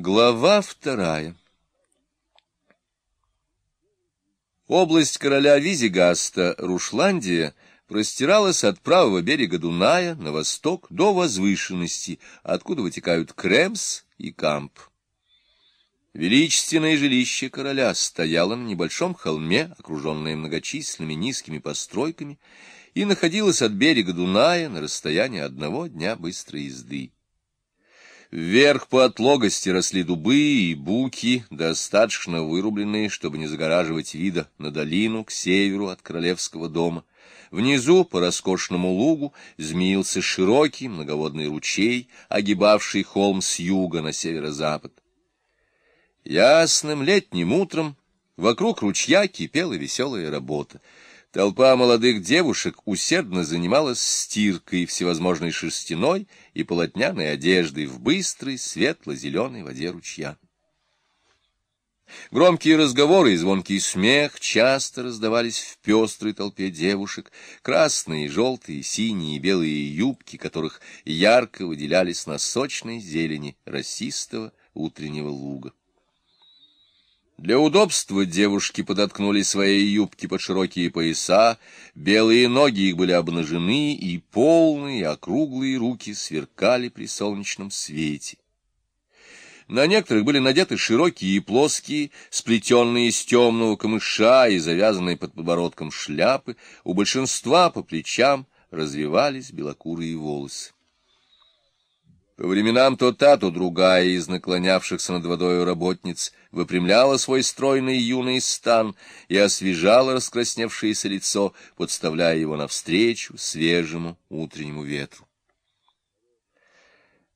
Глава вторая Область короля Визигаста, Рушландия, простиралась от правого берега Дуная на восток до возвышенности, откуда вытекают Кремс и Камп. Величественное жилище короля стояло на небольшом холме, окруженное многочисленными низкими постройками, и находилось от берега Дуная на расстоянии одного дня быстрой езды. Вверх по отлогости росли дубы и буки, достаточно вырубленные, чтобы не загораживать вида на долину к северу от королевского дома. Внизу, по роскошному лугу, змеился широкий многоводный ручей, огибавший холм с юга на северо-запад. Ясным летним утром вокруг ручья кипела веселая работа. Толпа молодых девушек усердно занималась стиркой всевозможной шерстяной и полотняной одежды в быстрой светло-зеленой воде ручья. Громкие разговоры и звонкий смех часто раздавались в пестрой толпе девушек, красные, желтые, синие и белые юбки, которых ярко выделялись на сочной зелени расистого утреннего луга. Для удобства девушки подоткнули свои юбки под широкие пояса, белые ноги их были обнажены, и полные округлые руки сверкали при солнечном свете. На некоторых были надеты широкие и плоские, сплетенные из темного камыша и завязанные под подбородком шляпы, у большинства по плечам развивались белокурые волосы. По временам то та, то другая из наклонявшихся над водою работниц выпрямляла свой стройный юный стан и освежала раскрасневшееся лицо, подставляя его навстречу свежему утреннему ветру.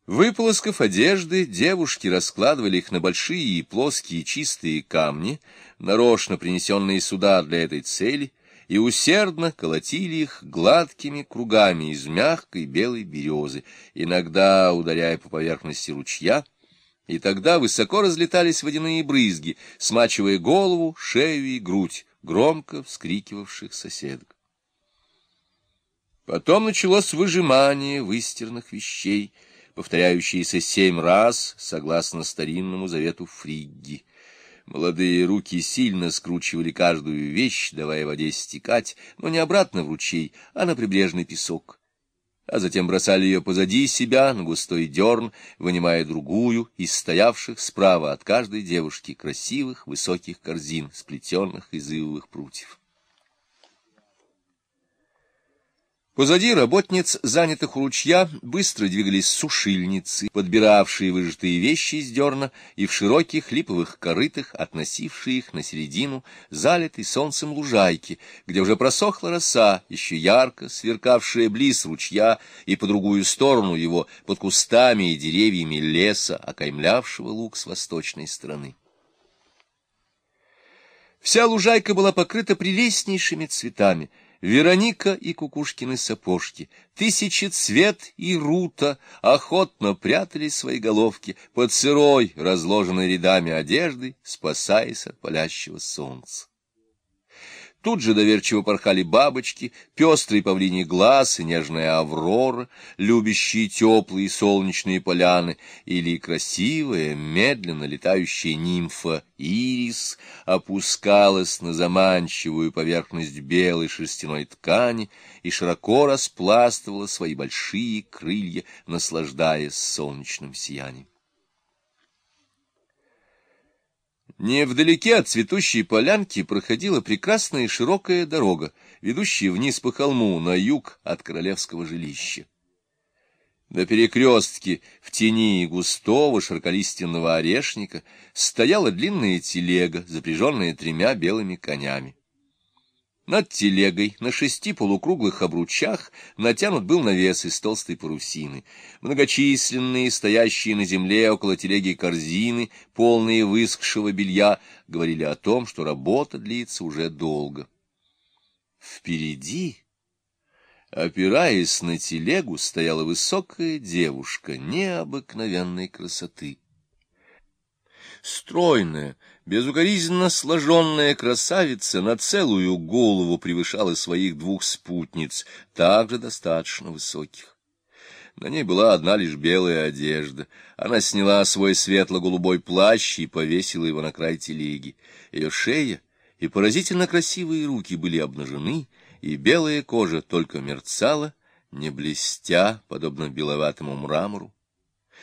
Выполоскав одежды, девушки раскладывали их на большие и плоские чистые камни, нарочно принесенные сюда для этой цели, и усердно колотили их гладкими кругами из мягкой белой березы, иногда ударяя по поверхности ручья, и тогда высоко разлетались водяные брызги, смачивая голову, шею и грудь громко вскрикивавших соседок. Потом началось выжимание выстиранных вещей, повторяющиеся семь раз, согласно старинному завету Фригги. Молодые руки сильно скручивали каждую вещь, давая воде стекать, но не обратно в ручей, а на прибрежный песок. А затем бросали ее позади себя на густой дерн, вынимая другую из стоявших справа от каждой девушки красивых высоких корзин, сплетенных из ивовых прутьев. Позади работниц, занятых у ручья, быстро двигались сушильницы, подбиравшие выжатые вещи из дерна и в широких липовых корытах, относившие их на середину залитой солнцем лужайки, где уже просохла роса, еще ярко сверкавшая близ ручья и по другую сторону его, под кустами и деревьями леса, окаймлявшего луг с восточной стороны. Вся лужайка была покрыта прелестнейшими цветами — Вероника и Кукушкины сапожки, тысячи цвет и рута охотно прятали свои головки под сырой, разложенной рядами одежды, спасаясь от палящего солнца. Тут же доверчиво порхали бабочки, пестрый павлиний глаз и нежная аврора, любящие теплые солнечные поляны, или красивая, медленно летающая нимфа ирис опускалась на заманчивую поверхность белой шерстяной ткани и широко распластывала свои большие крылья, наслаждаясь солнечным сиянием. Невдалеке от цветущей полянки проходила прекрасная широкая дорога, ведущая вниз по холму на юг от королевского жилища. На перекрестке в тени густого широколиственного орешника стояла длинная телега, запряженная тремя белыми конями. Над телегой на шести полукруглых обручах натянут был навес из толстой парусины. Многочисленные, стоящие на земле около телеги корзины, полные выскшего белья, говорили о том, что работа длится уже долго. Впереди, опираясь на телегу, стояла высокая девушка необыкновенной красоты. Стройная, безукоризненно сложенная красавица на целую голову превышала своих двух спутниц, также достаточно высоких. На ней была одна лишь белая одежда. Она сняла свой светло-голубой плащ и повесила его на край телеги. Ее шея и поразительно красивые руки были обнажены, и белая кожа только мерцала, не блестя, подобно беловатому мрамору.